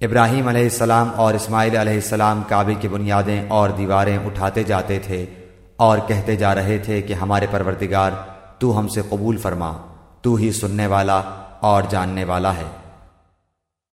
ابراہیم علیہ السلام اور اسماعیل علیہ السلام کعبے کی بنیادیں اور دیواریں اٹھاتے جاتے تھے اور کہتے جا رہے تھے کہ ہمارے پروردگار تو ہم سے قبول فرما، تو ہی سننے والا اور جاننے والا ہے۔